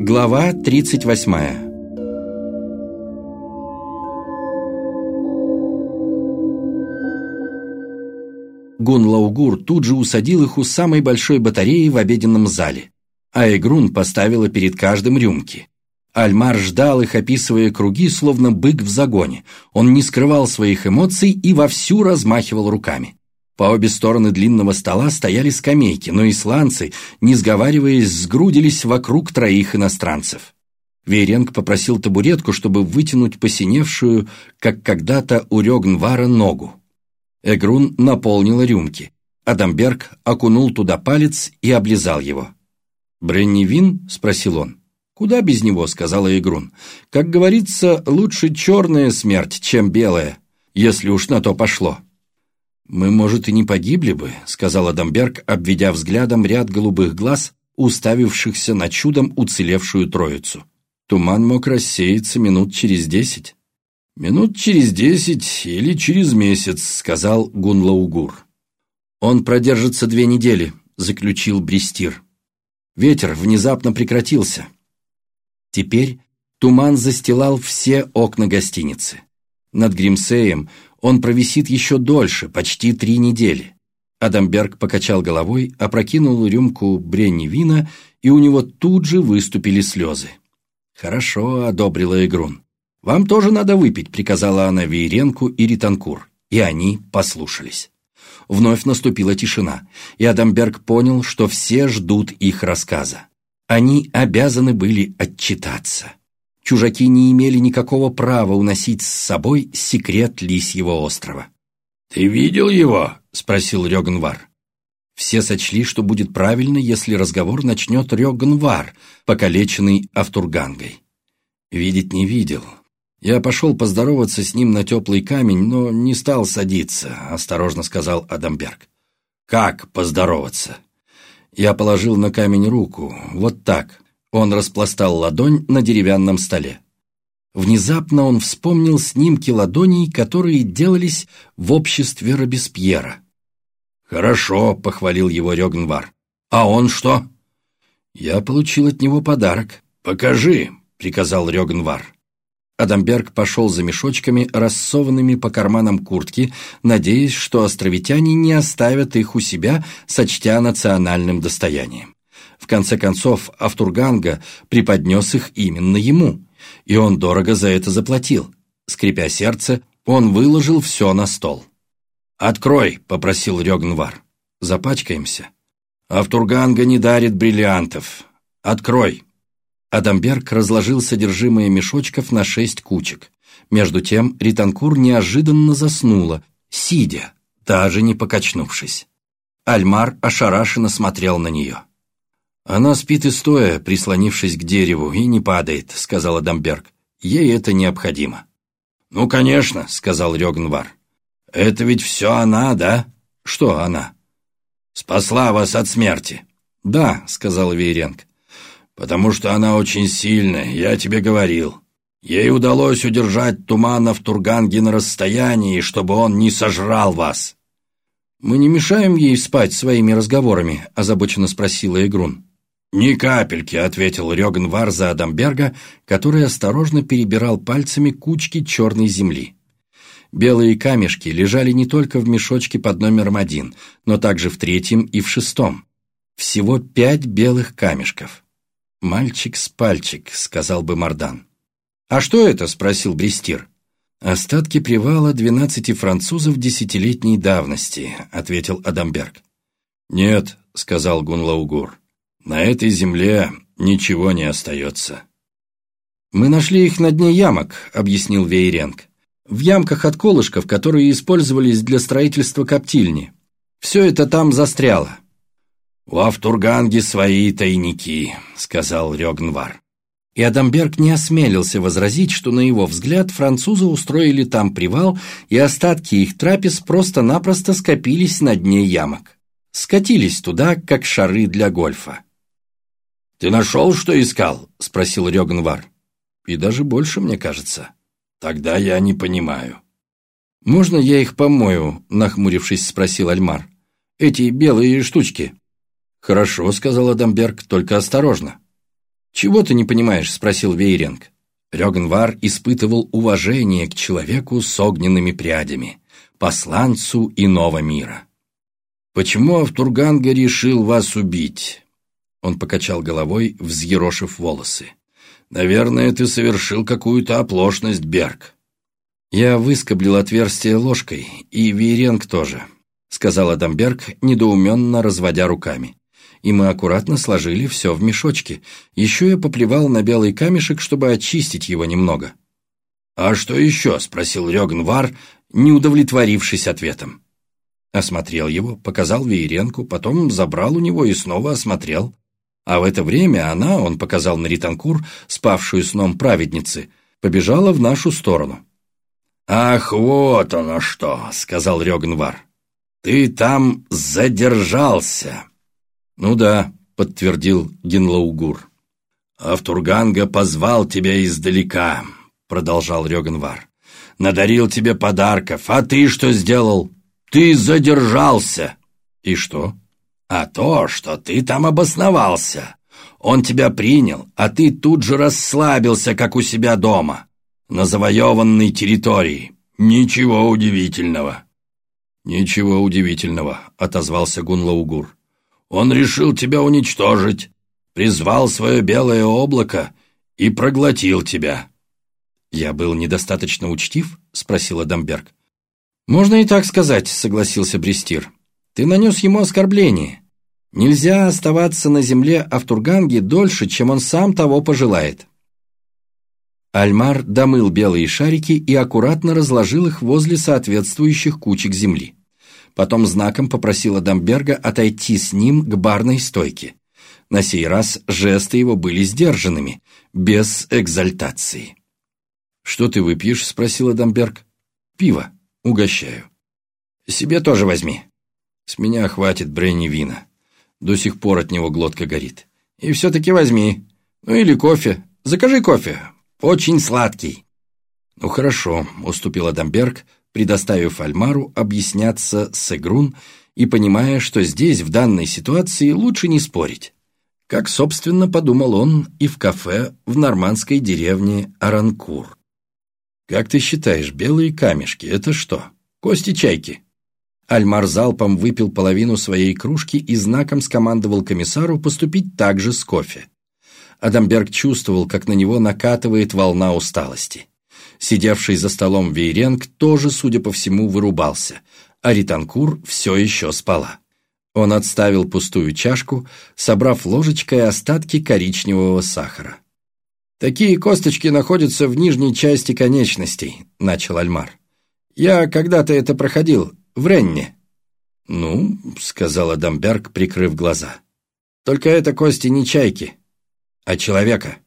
Глава 38 Гунлаугур тут же усадил их у самой большой батареи в обеденном зале, а Эгрун поставила перед каждым рюмки. Альмар ждал их, описывая круги, словно бык в загоне. Он не скрывал своих эмоций и вовсю размахивал руками. По обе стороны длинного стола стояли скамейки, но исландцы, не сговариваясь, сгрудились вокруг троих иностранцев. Вейренг попросил табуретку, чтобы вытянуть посиневшую, как когда-то у Рёгнвара, ногу. Эгрун наполнила рюмки. Адамберг окунул туда палец и облизал его. «Бреннивин?» — спросил он. «Куда без него?» — сказала Игрун. «Как говорится, лучше черная смерть, чем белая, если уж на то пошло». «Мы, может, и не погибли бы», — сказал Адамберг, обведя взглядом ряд голубых глаз, уставившихся на чудом уцелевшую троицу. «Туман мог рассеяться минут через десять». «Минут через десять или через месяц», — сказал Гунлаугур. «Он продержится две недели», — заключил Брестир. Ветер внезапно прекратился. Теперь туман застилал все окна гостиницы. Над Гримсеем он провисит еще дольше, почти три недели. Адамберг покачал головой, опрокинул рюмку бренни вина, и у него тут же выступили слезы. «Хорошо», — одобрила Игрун. «Вам тоже надо выпить», — приказала она Вейренку и Ританкур, и они послушались. Вновь наступила тишина, и Адамберг понял, что все ждут их рассказа. Они обязаны были отчитаться. Чужаки не имели никакого права уносить с собой секрет Лисьего острова. «Ты видел его?» — спросил Рёганвар. Все сочли, что будет правильно, если разговор начнет Рёганвар, покалеченный Автургангой. Видеть не видел. Я пошел поздороваться с ним на теплый камень, но не стал садиться, осторожно сказал Адамберг. «Как поздороваться?» Я положил на камень руку, вот так, он распластал ладонь на деревянном столе. Внезапно он вспомнил снимки ладоней, которые делались в обществе Робеспьера. «Хорошо», — похвалил его Рёгнвар. «А он что?» «Я получил от него подарок». «Покажи», — приказал Рёгнвар. Адамберг пошел за мешочками, рассованными по карманам куртки, надеясь, что островитяне не оставят их у себя, сочтя национальным достоянием. Конце концов, Автурганга преподнес их именно ему, и он дорого за это заплатил. Скрипя сердце, он выложил все на стол. «Открой», — попросил Рёгнвар. «Запачкаемся». «Автурганга не дарит бриллиантов. Открой». Адамберг разложил содержимое мешочков на шесть кучек. Между тем Ританкур неожиданно заснула, сидя, даже не покачнувшись. Альмар ошарашенно смотрел на нее. «Она спит и стоя, прислонившись к дереву, и не падает», — сказал Адамберг. «Ей это необходимо». «Ну, конечно», — сказал Рёгнвар. «Это ведь все она, да?» «Что она?» «Спасла вас от смерти». «Да», — сказал Вейренг. «Потому что она очень сильная, я тебе говорил. Ей удалось удержать тумана в Турганге на расстоянии, чтобы он не сожрал вас». «Мы не мешаем ей спать своими разговорами?» – озабоченно спросила Игрун. «Ни капельки», — ответил Рёгенвар за Адамберга, который осторожно перебирал пальцами кучки черной земли. Белые камешки лежали не только в мешочке под номером один, но также в третьем и в шестом. Всего пять белых камешков. «Мальчик с пальчик», — сказал бы Мардан. «А что это?» — спросил Брестир. «Остатки привала двенадцати французов десятилетней давности», — ответил Адамберг. «Нет», — сказал Гунлаугур. На этой земле ничего не остается. «Мы нашли их на дне ямок», — объяснил Вейренг. «В ямках от колышков, которые использовались для строительства коптильни. Все это там застряло». «У Автурганги свои тайники», — сказал Рёгнвар. И Адамберг не осмелился возразить, что, на его взгляд, французы устроили там привал, и остатки их трапез просто-напросто скопились на дне ямок. Скатились туда, как шары для гольфа. «Ты нашел, что искал?» — спросил Рёгнвар. «И даже больше, мне кажется». «Тогда я не понимаю». «Можно я их помою?» — нахмурившись, спросил Альмар. «Эти белые штучки». «Хорошо», — сказал Адамберг, — «только осторожно». «Чего ты не понимаешь?» – спросил Вейренг. Рёгенвар испытывал уважение к человеку с огненными прядями, посланцу иного мира. «Почему Автурганга решил вас убить?» Он покачал головой, взъерошив волосы. «Наверное, ты совершил какую-то оплошность, Берг». «Я выскоблил отверстие ложкой, и Вейренг тоже», — сказал Адамберг, недоуменно разводя руками. И мы аккуратно сложили все в мешочки. Еще я поплевал на белый камешек, чтобы очистить его немного. «А что еще?» — спросил Рёгнвар, не удовлетворившись ответом. Осмотрел его, показал Вееренку, потом забрал у него и снова осмотрел. А в это время она, он показал на Ританкур, спавшую сном праведницы, побежала в нашу сторону. «Ах, вот оно что!» — сказал Рёгнвар. «Ты там задержался!» «Ну да», — подтвердил Генлаугур. «Автурганга позвал тебя издалека», — продолжал Рёгнвар. «Надарил тебе подарков, а ты что сделал? Ты задержался!» «И что?» «А то, что ты там обосновался. Он тебя принял, а ты тут же расслабился, как у себя дома, на завоеванной территории. Ничего удивительного». «Ничего удивительного», — отозвался Гунлаугур. «Он решил тебя уничтожить, призвал свое белое облако и проглотил тебя». «Я был недостаточно учтив?» — спросила Дамберг. «Можно и так сказать», — согласился Брестир. «Ты нанес ему оскорбление. Нельзя оставаться на земле Автурганги дольше, чем он сам того пожелает». Альмар домыл белые шарики и аккуратно разложил их возле соответствующих кучек земли. Потом знаком попросил Адамберга отойти с ним к барной стойке. На сей раз жесты его были сдержанными, без экзальтации. «Что ты выпьешь?» — спросил Адамберг. «Пиво. Угощаю». «Себе тоже возьми». «С меня хватит бренни вина. До сих пор от него глотка горит». «И все-таки возьми. Ну или кофе. Закажи кофе. Очень сладкий». «Ну хорошо», — уступил Адамберг, предоставив Альмару объясняться с Эгрун и понимая, что здесь, в данной ситуации, лучше не спорить. Как, собственно, подумал он и в кафе в нормандской деревне Аранкур. «Как ты считаешь, белые камешки — это что? Кости чайки?» Альмар залпом выпил половину своей кружки и знаком скомандовал комиссару поступить так же с кофе. Адамберг чувствовал, как на него накатывает волна усталости. Сидевший за столом Вейренг тоже, судя по всему, вырубался, а Ританкур все еще спала. Он отставил пустую чашку, собрав ложечкой остатки коричневого сахара. «Такие косточки находятся в нижней части конечностей», — начал Альмар. «Я когда-то это проходил, в Ренне». «Ну», — сказал Адамберг, прикрыв глаза. «Только это кости не чайки, а человека».